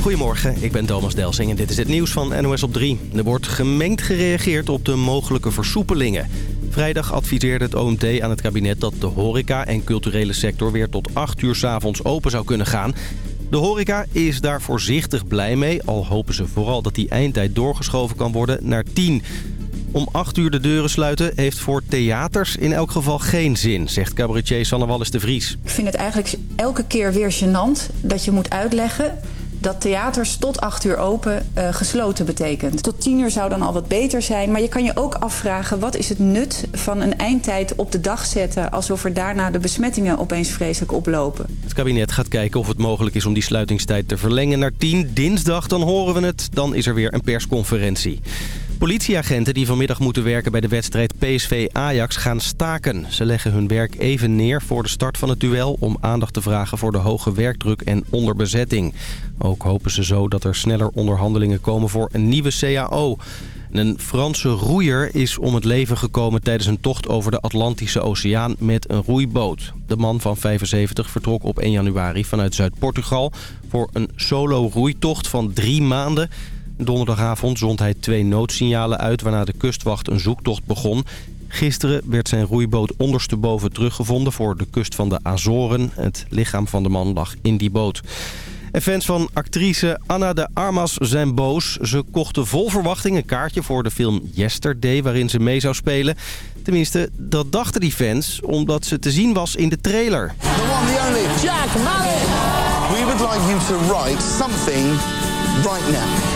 Goedemorgen, ik ben Thomas Delsing en dit is het nieuws van NOS op 3. Er wordt gemengd gereageerd op de mogelijke versoepelingen. Vrijdag adviseerde het OMT aan het kabinet dat de horeca en culturele sector weer tot 8 uur s avonds open zou kunnen gaan. De horeca is daar voorzichtig blij mee, al hopen ze vooral dat die eindtijd doorgeschoven kan worden naar 10. Om 8 uur de deuren sluiten heeft voor theaters in elk geval geen zin, zegt cabaretier Sanne Wallis de Vries. Ik vind het eigenlijk elke keer weer gênant dat je moet uitleggen dat theaters tot 8 uur open uh, gesloten betekent. Tot 10 uur zou dan al wat beter zijn. Maar je kan je ook afvragen wat is het nut van een eindtijd op de dag zetten... alsof er daarna de besmettingen opeens vreselijk oplopen. Het kabinet gaat kijken of het mogelijk is om die sluitingstijd te verlengen naar 10. Dinsdag, dan horen we het. Dan is er weer een persconferentie. Politieagenten die vanmiddag moeten werken bij de wedstrijd PSV-Ajax gaan staken. Ze leggen hun werk even neer voor de start van het duel... om aandacht te vragen voor de hoge werkdruk en onderbezetting. Ook hopen ze zo dat er sneller onderhandelingen komen voor een nieuwe CAO. Een Franse roeier is om het leven gekomen tijdens een tocht over de Atlantische Oceaan met een roeiboot. De man van 75 vertrok op 1 januari vanuit Zuid-Portugal voor een solo roeitocht van drie maanden... Donderdagavond zond hij twee noodsignalen uit waarna de kustwacht een zoektocht begon. Gisteren werd zijn roeiboot ondersteboven teruggevonden voor de kust van de Azoren. Het lichaam van de man lag in die boot. En fans van actrice Anna de Armas zijn boos. Ze kochten vol verwachting een kaartje voor de film Yesterday waarin ze mee zou spelen. Tenminste, dat dachten die fans, omdat ze te zien was in de trailer. The one, the only, Jack We would like you to write something right now.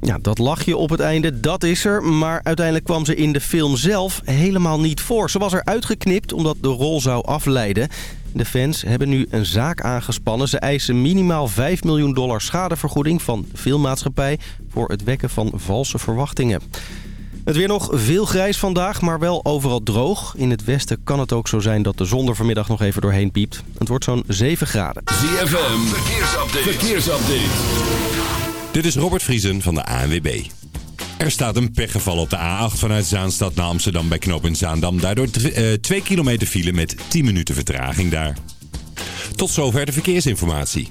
Ja, dat lachje op het einde, dat is er. Maar uiteindelijk kwam ze in de film zelf helemaal niet voor. Ze was er uitgeknipt omdat de rol zou afleiden. De fans hebben nu een zaak aangespannen. Ze eisen minimaal 5 miljoen dollar schadevergoeding van filmmaatschappij... voor het wekken van valse verwachtingen. Het weer nog veel grijs vandaag, maar wel overal droog. In het westen kan het ook zo zijn dat de zon er vanmiddag nog even doorheen piept. Het wordt zo'n 7 graden. ZFM, verkeersupdate. verkeersupdate. Dit is Robert Vriesen van de ANWB. Er staat een pechgeval op de A8 vanuit Zaanstad naar Amsterdam bij Knoop in Zaandam. Daardoor 2 uh, kilometer file met 10 minuten vertraging daar. Tot zover de verkeersinformatie.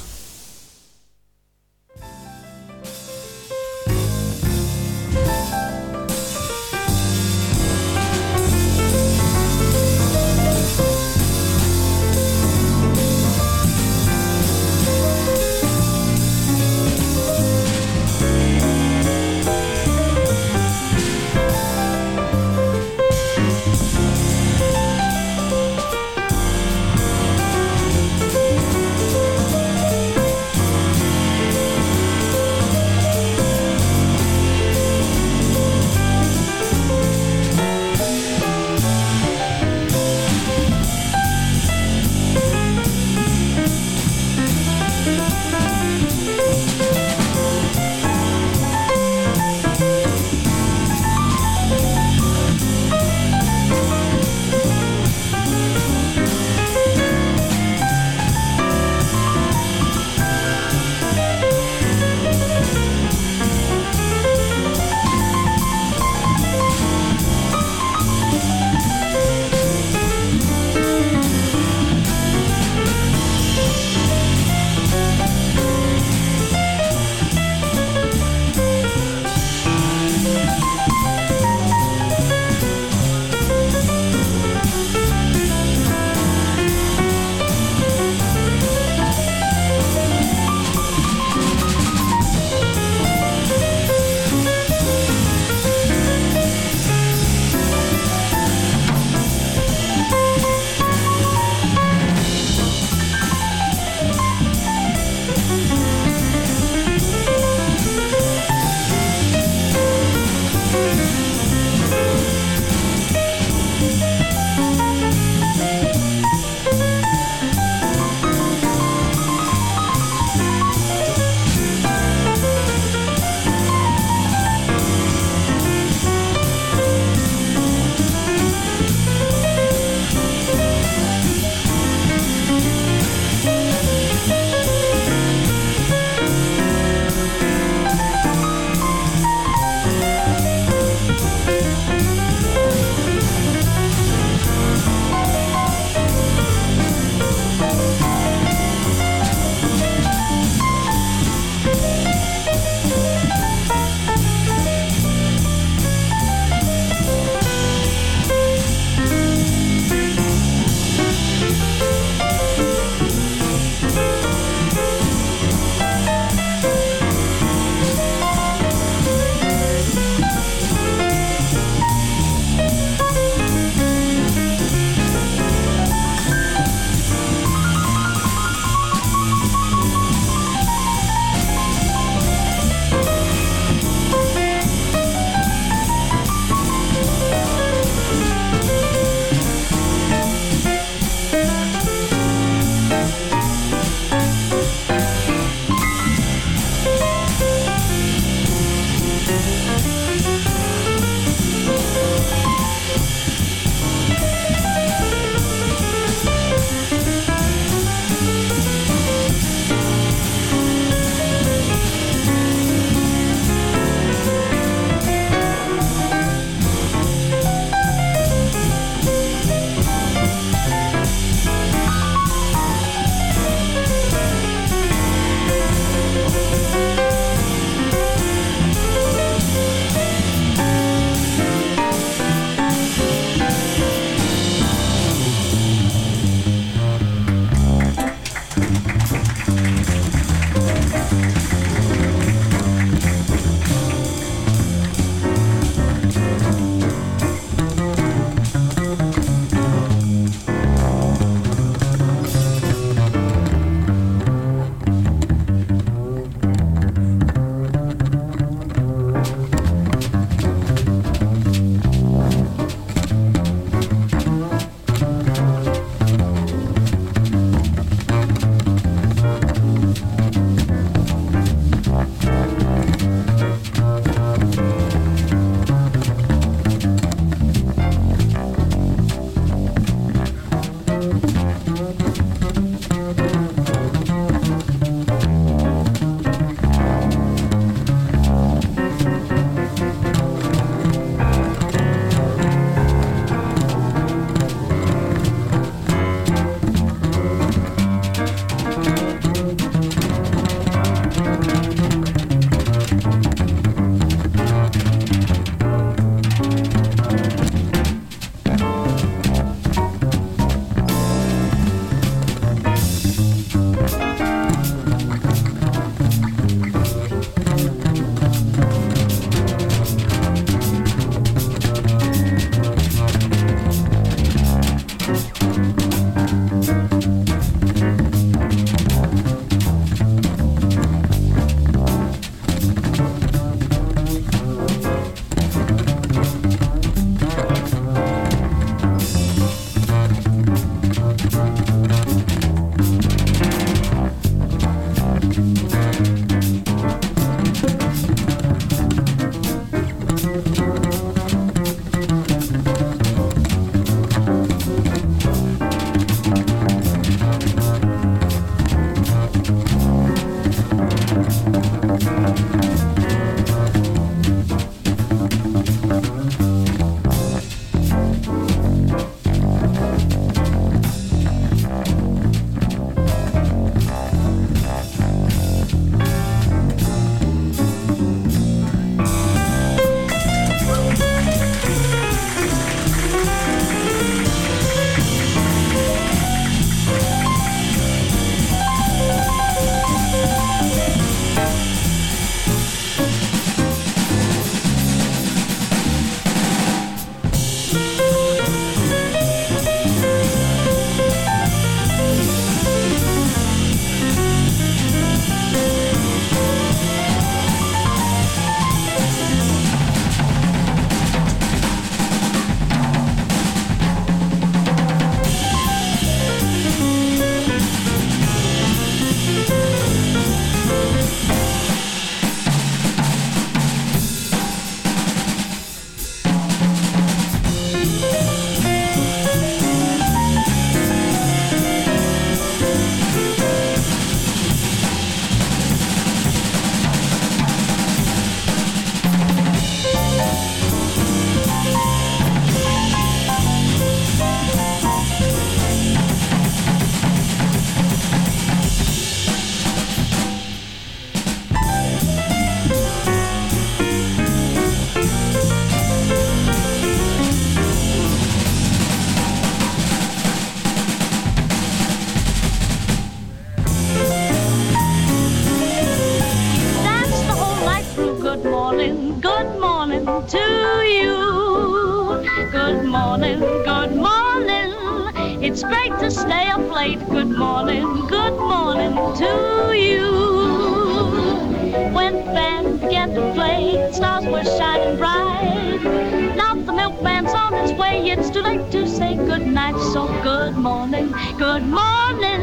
On his way. It's too to say good night. So good morning, good morning.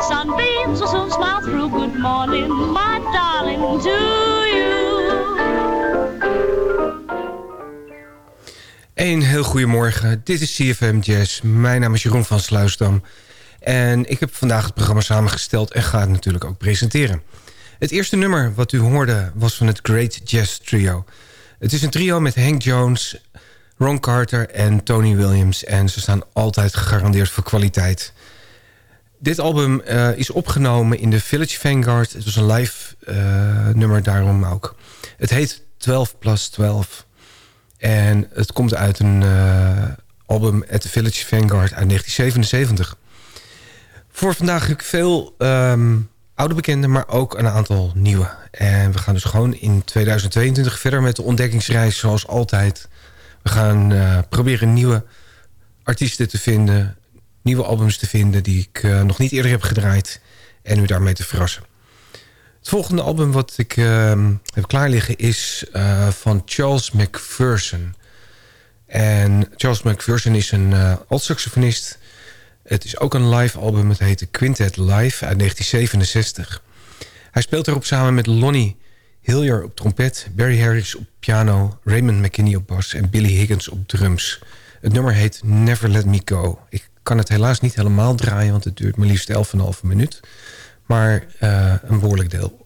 Sunbeams will soon smile through. Good morning, my darling, to you. Een heel goedemorgen, dit is CFM Jazz. Mijn naam is Jeroen van Sluisdam. En ik heb vandaag het programma samengesteld en ga het natuurlijk ook presenteren. Het eerste nummer wat u hoorde was van het Great Jazz Trio. Het is een trio met Hank Jones, Ron Carter en Tony Williams. En ze staan altijd gegarandeerd voor kwaliteit. Dit album uh, is opgenomen in de Village Vanguard. Het was een live uh, nummer daarom ook. Het heet 12 plus 12. En het komt uit een uh, album at the Village Vanguard uit 1977. Voor vandaag heb ik veel um, oude bekenden, maar ook een aantal nieuwe. En we gaan dus gewoon in 2022 verder met de ontdekkingsreis zoals altijd. We gaan uh, proberen nieuwe artiesten te vinden, nieuwe albums te vinden... die ik uh, nog niet eerder heb gedraaid en u daarmee te verrassen. Het volgende album wat ik uh, heb klaar liggen is uh, van Charles McPherson. En Charles McPherson is een alt-saxofonist. Het is ook een live album, het heet Quintet Live uit 1967. Hij speelt erop samen met Lonnie Hillier op trompet... Barry Harris op piano, Raymond McKinney op bas... en Billy Higgins op drums. Het nummer heet Never Let Me Go. Ik kan het helaas niet helemaal draaien, want het duurt maar liefst 11,5 minuut maar uh, een behoorlijk deel.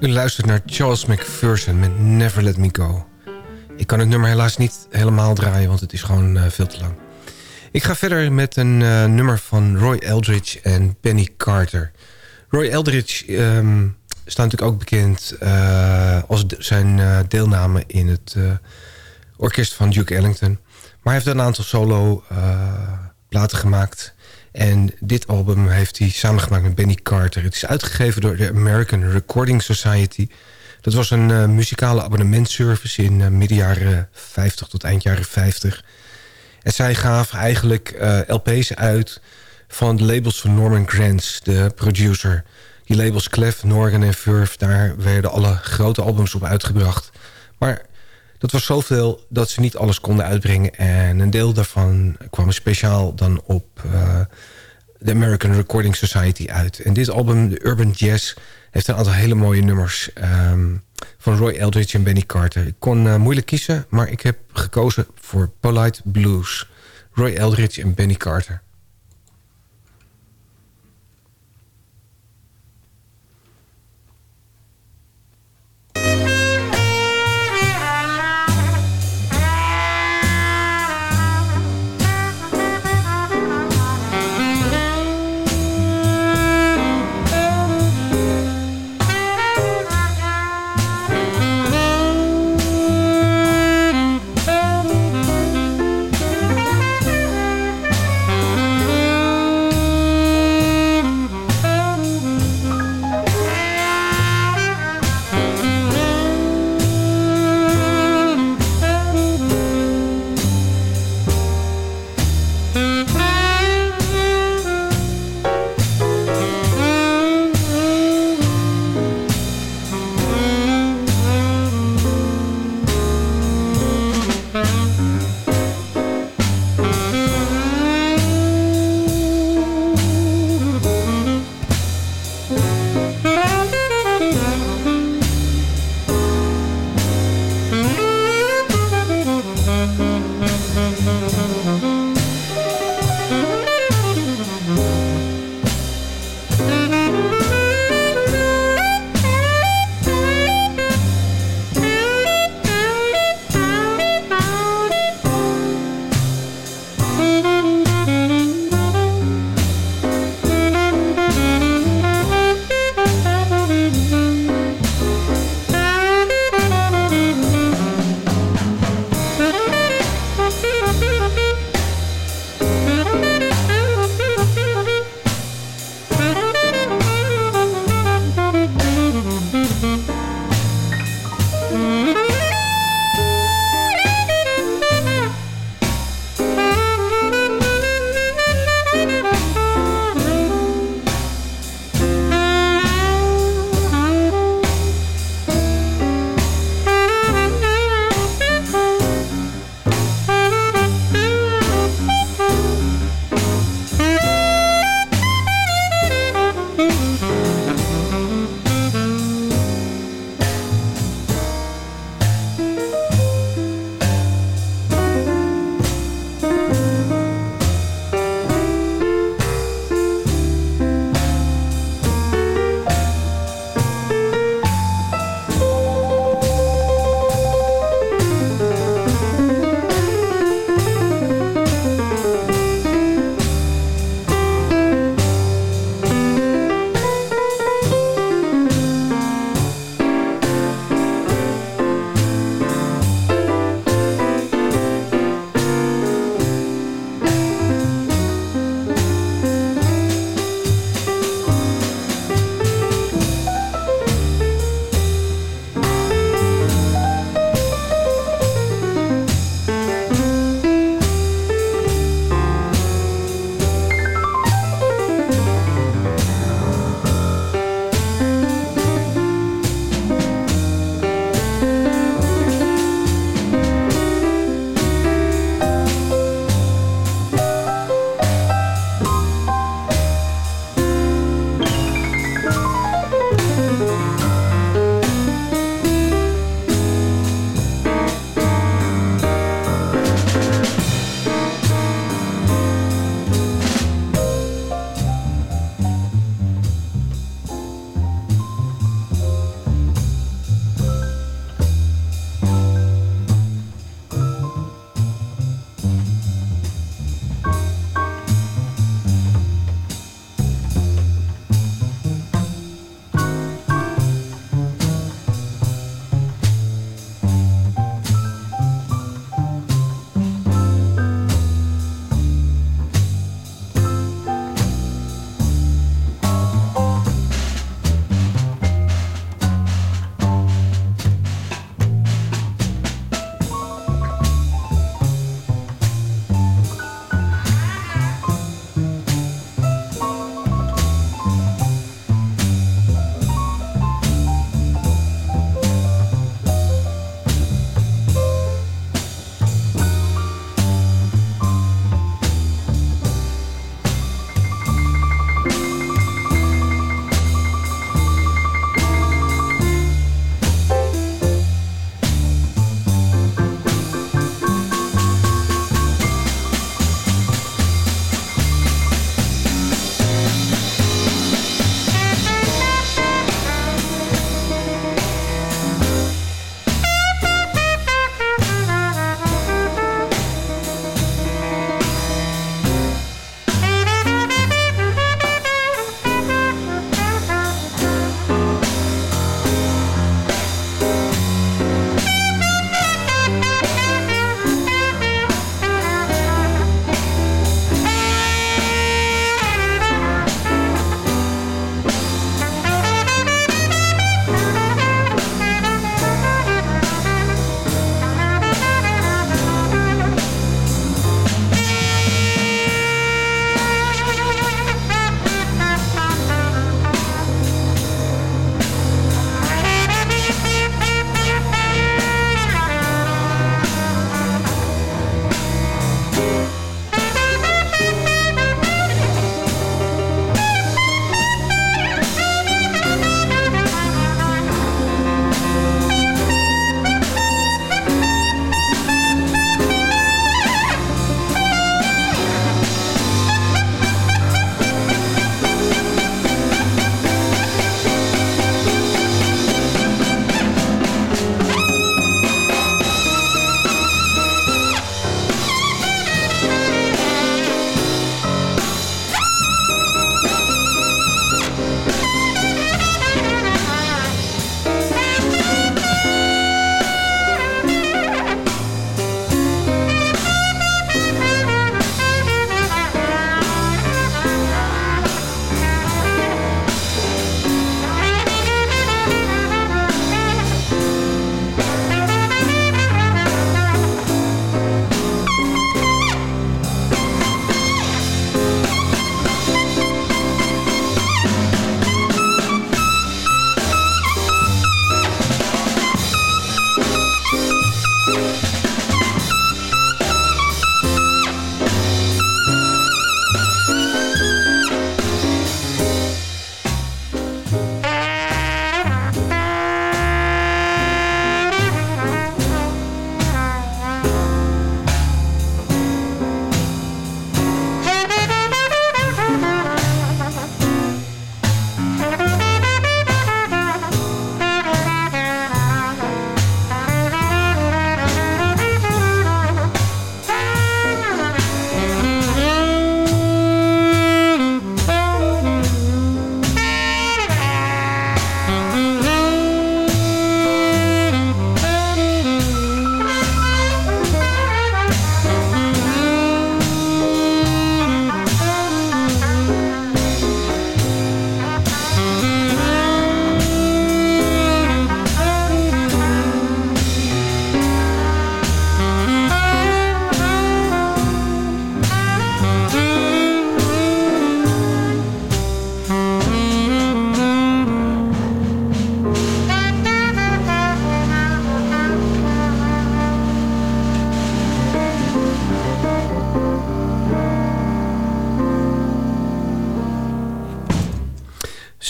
U luistert naar Charles McPherson met Never Let Me Go. Ik kan het nummer helaas niet helemaal draaien, want het is gewoon uh, veel te lang. Ik ga verder met een uh, nummer van Roy Eldridge en Penny Carter. Roy Eldridge um, staat natuurlijk ook bekend uh, als zijn deelname in het orkest van Duke Ellington. Maar hij heeft een aantal solo platen gemaakt... En dit album heeft hij samengemaakt met Benny Carter. Het is uitgegeven door de American Recording Society. Dat was een uh, muzikale abonnementservice in uh, midden jaren 50 tot eind jaren 50. En zij gaven eigenlijk uh, LP's uit van de labels van Norman Granz, de producer. Die labels Clef, Norgan en Verve, daar werden alle grote albums op uitgebracht. Maar dat was zoveel dat ze niet alles konden uitbrengen. En een deel daarvan kwam speciaal dan op uh, de American Recording Society uit. En dit album, de Urban Jazz, heeft een aantal hele mooie nummers... Um, van Roy Eldridge en Benny Carter. Ik kon uh, moeilijk kiezen, maar ik heb gekozen voor Polite Blues. Roy Eldridge en Benny Carter.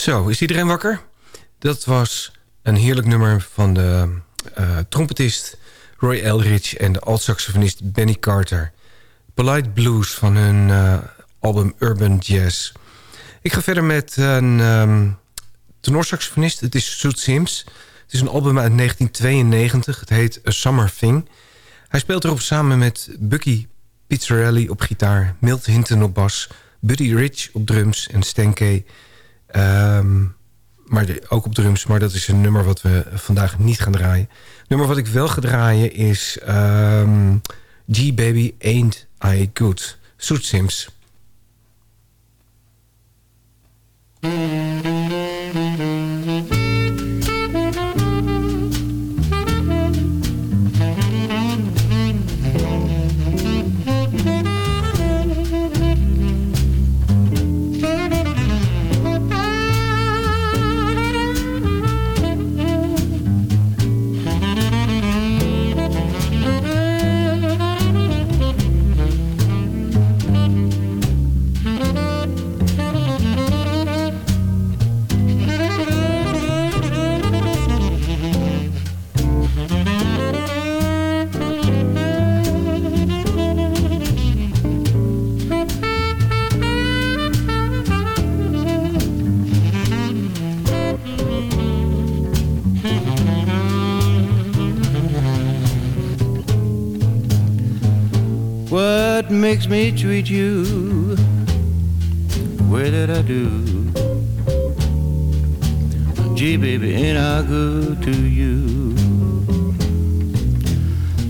Zo, is iedereen wakker? Dat was een heerlijk nummer van de uh, trompetist Roy Eldridge... en de alt-saxofonist Benny Carter. Polite Blues van hun uh, album Urban Jazz. Ik ga verder met een um, tenorsaxofonist. Het is Soet Sims. Het is een album uit 1992. Het heet A Summer Thing. Hij speelt erop samen met Bucky Pizzarelli op gitaar... Milt Hinton op bas... Buddy Rich op drums en Stenke... Um, maar ook op drums. Maar dat is een nummer wat we vandaag niet gaan draaien. nummer wat ik wel ga draaien is... Um, G-Baby Ain't I Good. Soet Sims. Makes me treat you way that I do. Gee, baby, ain't I good to you?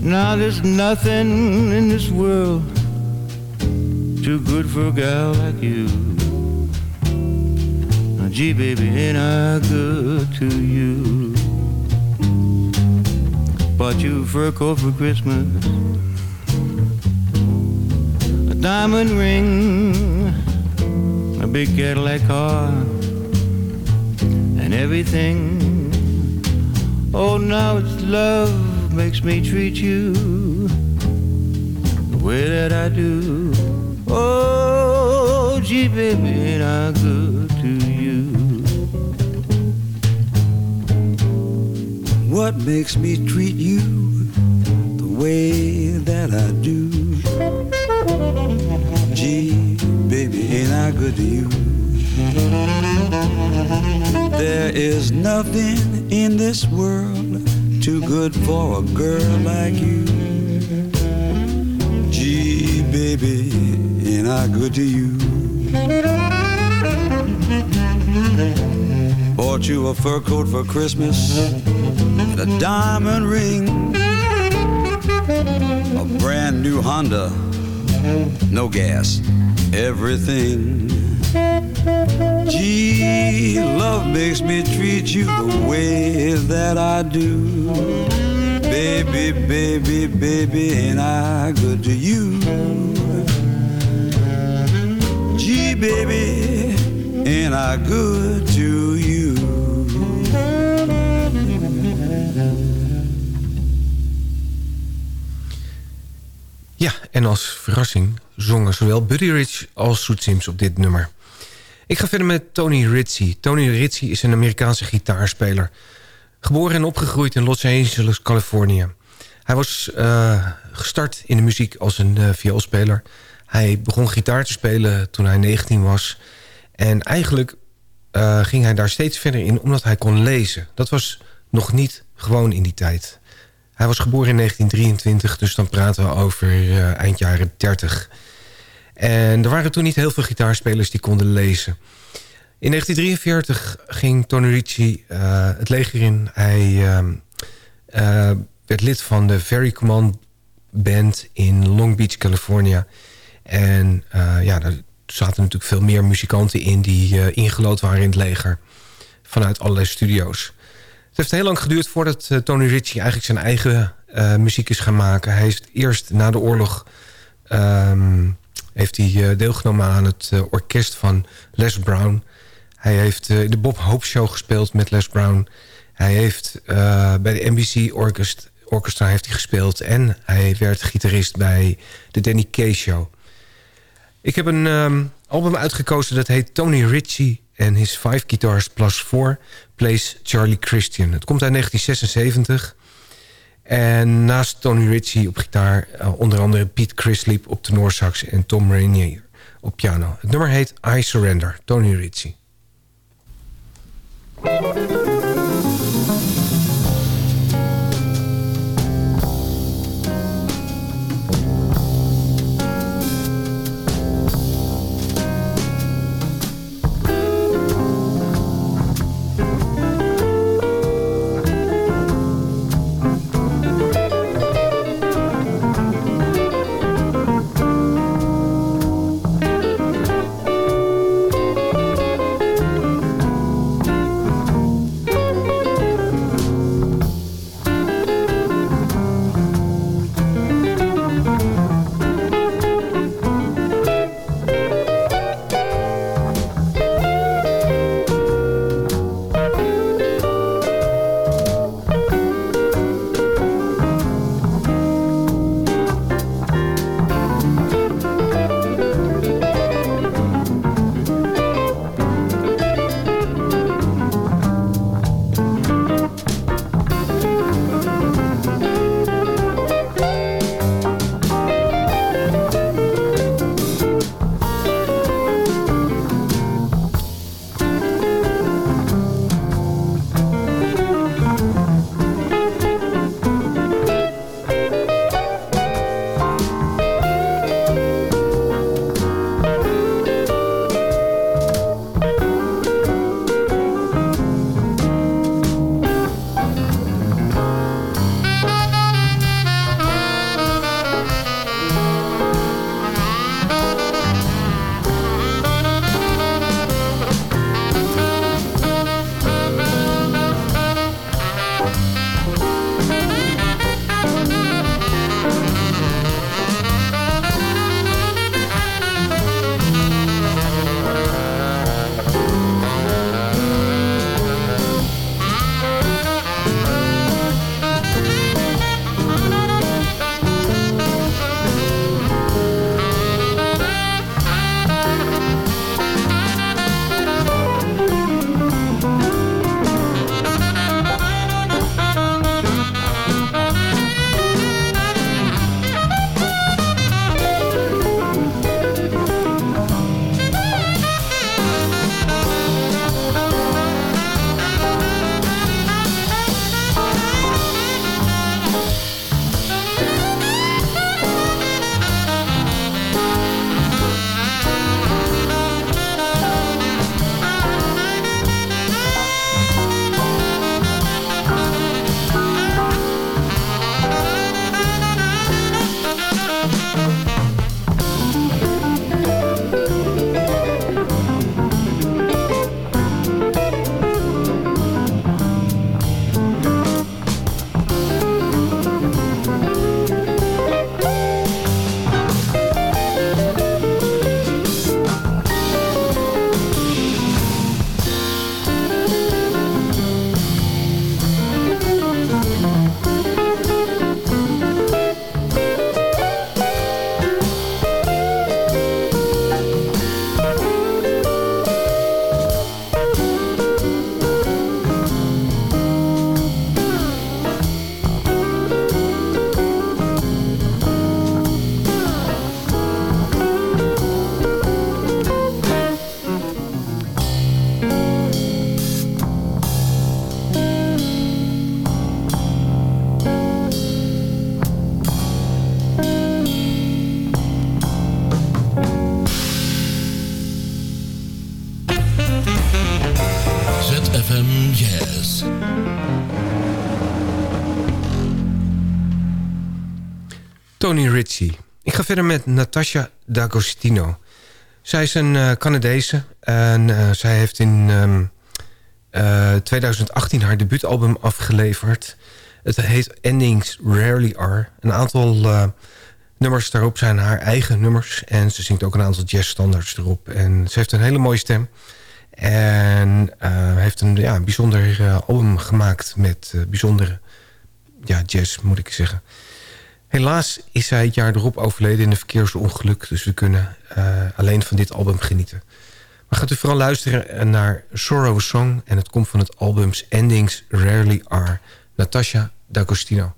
Now there's nothing in this world too good for a gal like you. Now, gee, baby, ain't I good to you? Bought you a fur coat for Christmas diamond ring, a big Cadillac car, and everything. Oh, now it's love makes me treat you the way that I do. Oh, gee, baby, ain't I good to you? What makes me treat you the way that I do? Gee, baby, ain't I good to you? There is nothing in this world too good for a girl like you. Gee, baby, ain't I good to you? Bought you a fur coat for Christmas, and a diamond ring, a brand new Honda no gas, everything. Gee, love makes me treat you the way that I do. Baby, baby, baby, ain't I good to you? Gee, baby, ain't I good en als verrassing zongen zowel Buddy Rich als Soet Sims op dit nummer. Ik ga verder met Tony Ritchie. Tony Ritchie is een Amerikaanse gitaarspeler. Geboren en opgegroeid in Los Angeles, Californië. Hij was uh, gestart in de muziek als een uh, vioolspeler. Hij begon gitaar te spelen toen hij 19 was. En eigenlijk uh, ging hij daar steeds verder in omdat hij kon lezen. Dat was nog niet gewoon in die tijd. Hij was geboren in 1923, dus dan praten we over uh, eind jaren 30. En er waren toen niet heel veel gitaarspelers die konden lezen. In 1943 ging Tony Ricci uh, het leger in. Hij uh, werd lid van de Very Command Band in Long Beach, California. En ja, daar zaten natuurlijk veel meer muzikanten in... die ingelood waren in het leger vanuit allerlei studio's. Het heeft heel lang geduurd voordat Tony Ritchie eigenlijk zijn eigen uh, muziek is gaan maken. Hij is eerst na de oorlog... Um, heeft hij deelgenomen aan het orkest van Les Brown. Hij heeft de Bob Hope Show gespeeld met Les Brown. Hij heeft bij de NBC Orchestra, Orchestra heeft hij gespeeld... en hij werd gitarist bij de Danny Kaye Show. Ik heb een um, album uitgekozen dat heet Tony Ritchie and his five guitars plus four plays Charlie Christian. Het komt uit 1976. En naast Tony Ritchie op gitaar... Uh, onder andere Pete Chrisley op tenorsax en Tom Rainier op piano. Het nummer heet I Surrender, Tony Ritchie. Tony Ritchie. Ik ga verder met Natasha D'Agostino. Zij is een uh, Canadese en uh, zij heeft in um, uh, 2018 haar debuutalbum afgeleverd. Het heet Endings Rarely Are. Een aantal eh, nummers daarop zijn haar eigen nummers. En ze zingt ook een aantal jazzstandards erop. En ze heeft een hele mooie stem. En heeft een ja, bijzonder album gemaakt met bijzondere ja, jazz, moet ik zeggen. Helaas is hij het jaar erop overleden in een verkeersongeluk. Dus we kunnen eh, alleen van dit album genieten. Maar gaat u vooral luisteren eh, naar Sorrow Song. En het komt van het albums Endings Rarely Are. Natasha D'Agostino.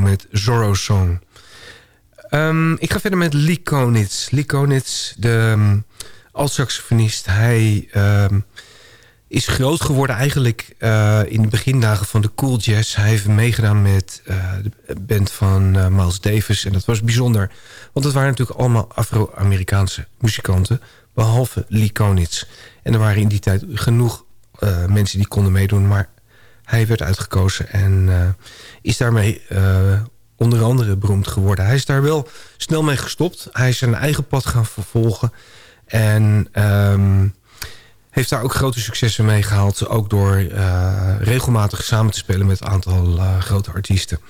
Met Zorro Song. Ehm, ik ga verder met Lee Konitz. Lee Konitz, de um, alt-saxofonist. Hij um, is groot geworden eigenlijk uh, in de begindagen van de cool jazz. Hij heeft meegedaan met uh, de band van uh, Miles Davis. En dat was bijzonder. Want het waren natuurlijk allemaal Afro-Amerikaanse muzikanten. Behalve Lee Konitz. En er waren in die tijd genoeg mensen die konden meedoen. Maar hij werd uitgekozen en is daarmee onder andere beroemd geworden. Hij is daar wel snel mee gestopt. Hij is zijn eigen pad gaan vervolgen. En um, heeft daar ook grote successen mee gehaald. Ook door uh, regelmatig samen te spelen met een aantal grote artiesten.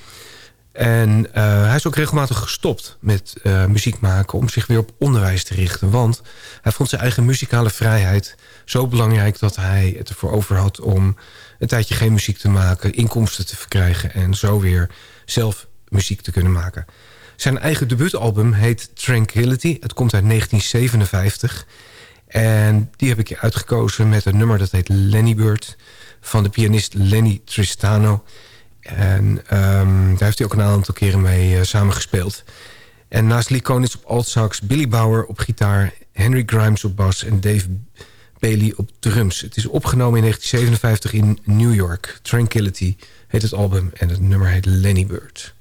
En hij is ook regelmatig gestopt met muziek maken... om zich weer op onderwijs te richten. Want hij vond zijn eigen muzikale vrijheid zo belangrijk... dat hij het ervoor over had om een tijdje geen muziek te maken... inkomsten te verkrijgen en zo weer zelf muziek te kunnen maken. Zijn eigen debuutalbum heet Tranquility. Het komt uit 1957. En die heb ik uitgekozen met een nummer dat heet Lenny Bird... van de pianist Lenny Tristano. En um, daar heeft hij ook een aantal keren mee uh, samengespeeld. En naast Lee Konitz op altsax, Billy Bauer op gitaar... Henry Grimes op bas en Dave Bailey op drums. Het is opgenomen in 1957 in New York. Tranquility heet het album en het nummer heet Lenny Bird.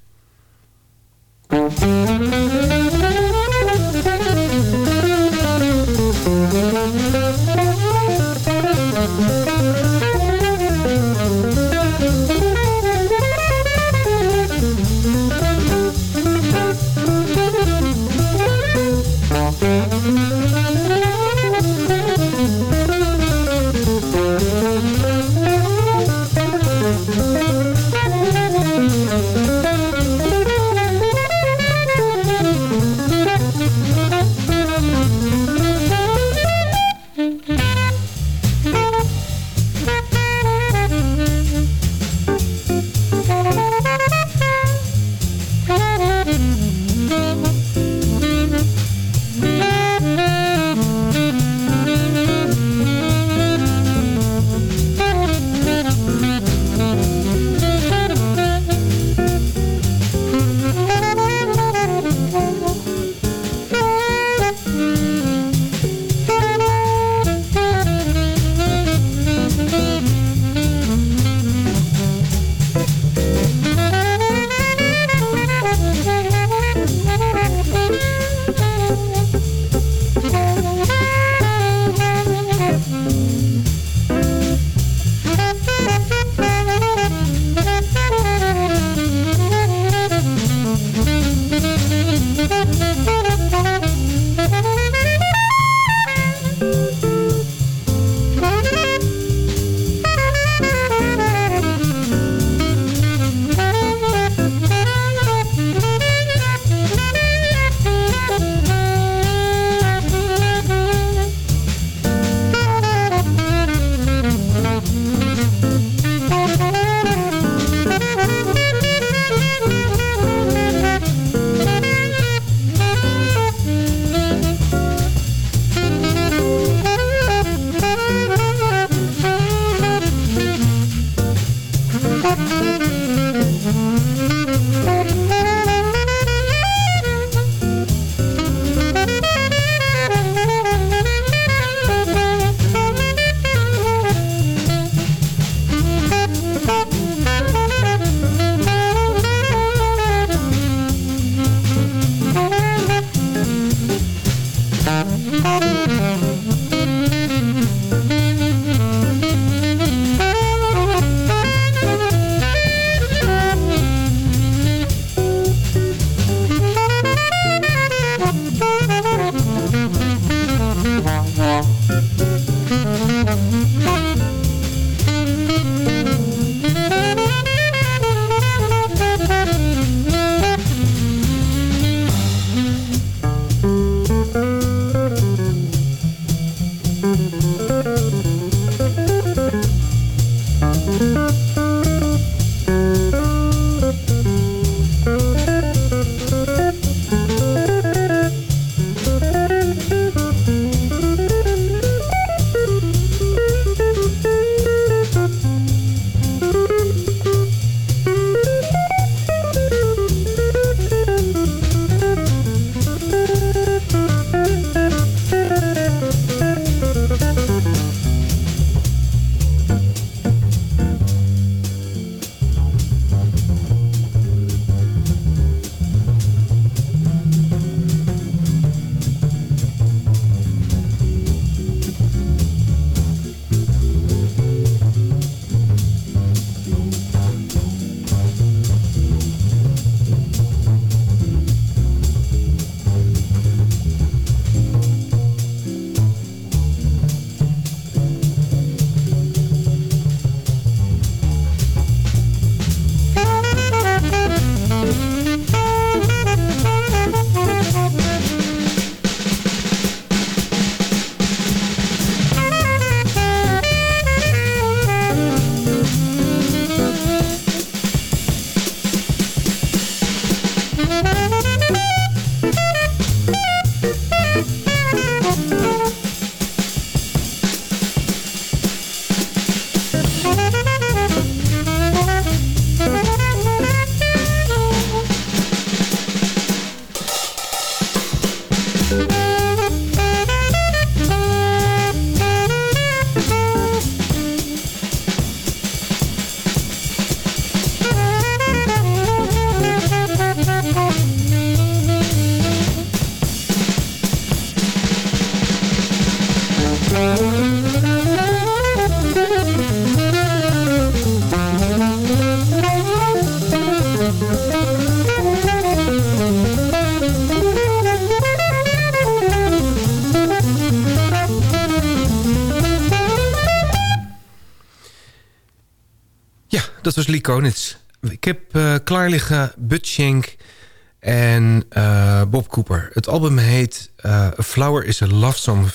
Was Lee Konitz. Ik heb eh, klaar liggen Bud en eh, Bob Cooper. Het album heet eh, A Flower is a Love Song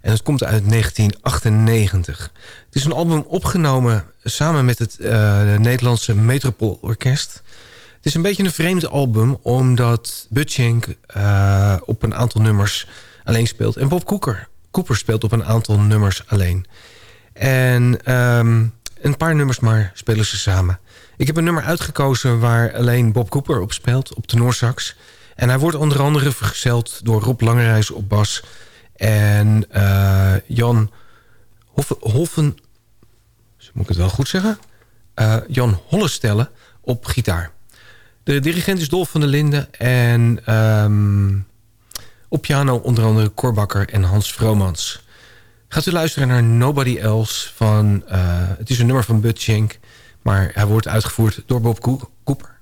en het komt uit 1998. Het is een album opgenomen samen met het Nederlandse Metropool Orkest. Het is een beetje een vreemd album... omdat Bud eh, op een aantal nummers alleen speelt... en Bob Cooper, Cooper speelt op een aantal nummers alleen... En ehm, een paar nummers maar spelen ze samen. Ik heb een nummer uitgekozen waar alleen Bob Cooper op speelt, op tenorsax. En hij wordt onder andere vergezeld door Rob Langerijs op bas... en eh, Jan Hoffen, Hoffen... Moet ik het wel goed zeggen? Eh, Jan Hollestelle op gitaar. De dirigent is Dolf van der Linden en ehm, op piano onder andere Cor Bakker en Hans Vromans. Gaat u luisteren naar Nobody Else van... eh, het is een nummer van Bud Shank... maar hij wordt uitgevoerd door Bob Coo- Cooper.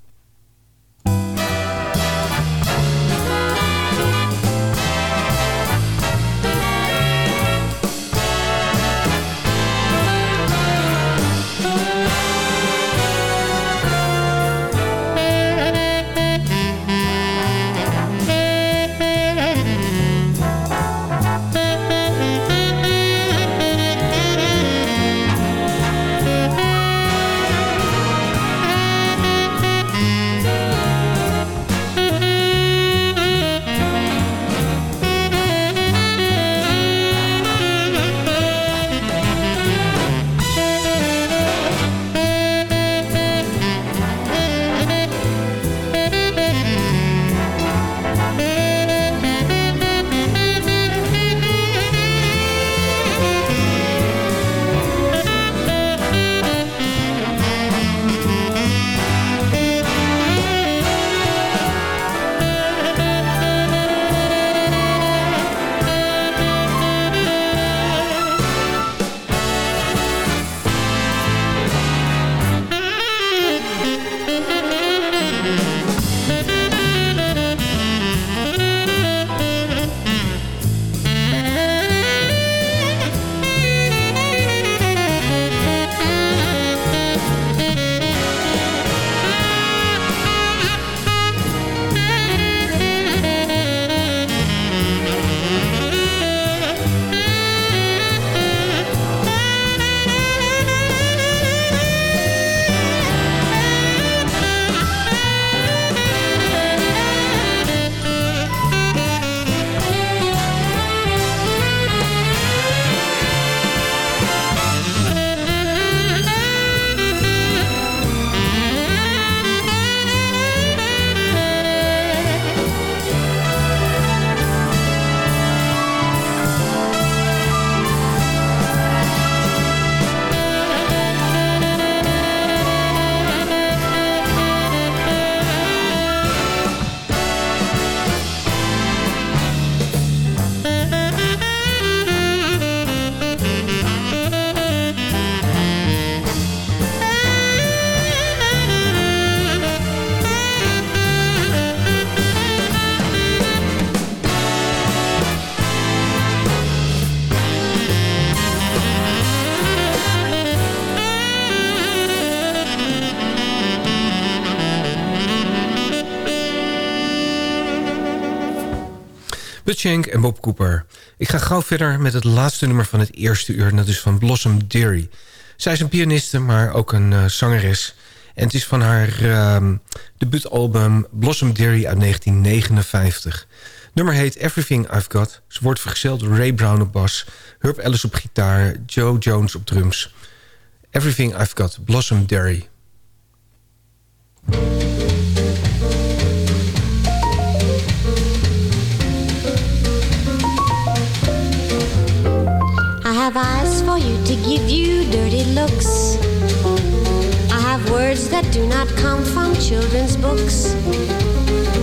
Shank en Bob Cooper. Ik ga gauw verder met het laatste nummer van het eerste uur... en dat is van Blossom Dearie. Zij is een pianiste, maar ook een eh, zangeres. En het is van haar ehm, debuutalbum Blossom Dearie uit 1959. Het nummer heet Everything I've Got. Ze wordt vergezeld door Ray Brown op bas... Herb Ellis op gitaar, Joe Jones op drums. Everything I've Got, Blossom Dearie. Do not come from children's books.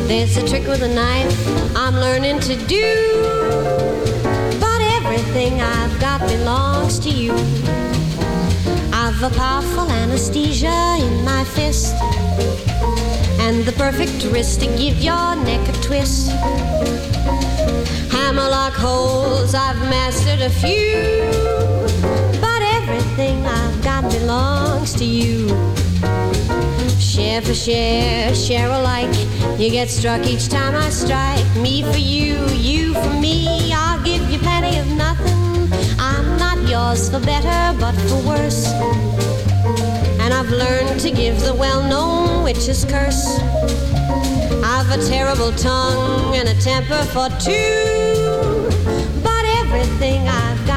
There's a trick with a knife I'm learning to do. But everything I've got belongs to you. I've a powerful anesthesia in my fist. And the perfect wrist to give your neck a twist. Hammerlock holes, I've mastered a few. But everything I've got belongs to you. Share for share, share alike. You get struck each time I strike. Me for you, you for me. I'll give you plenty of nothing. I'm not yours for better, but for worse. And I've learned to give the well-known witch's curse. I've a terrible tongue and a temper for two. But everything I've got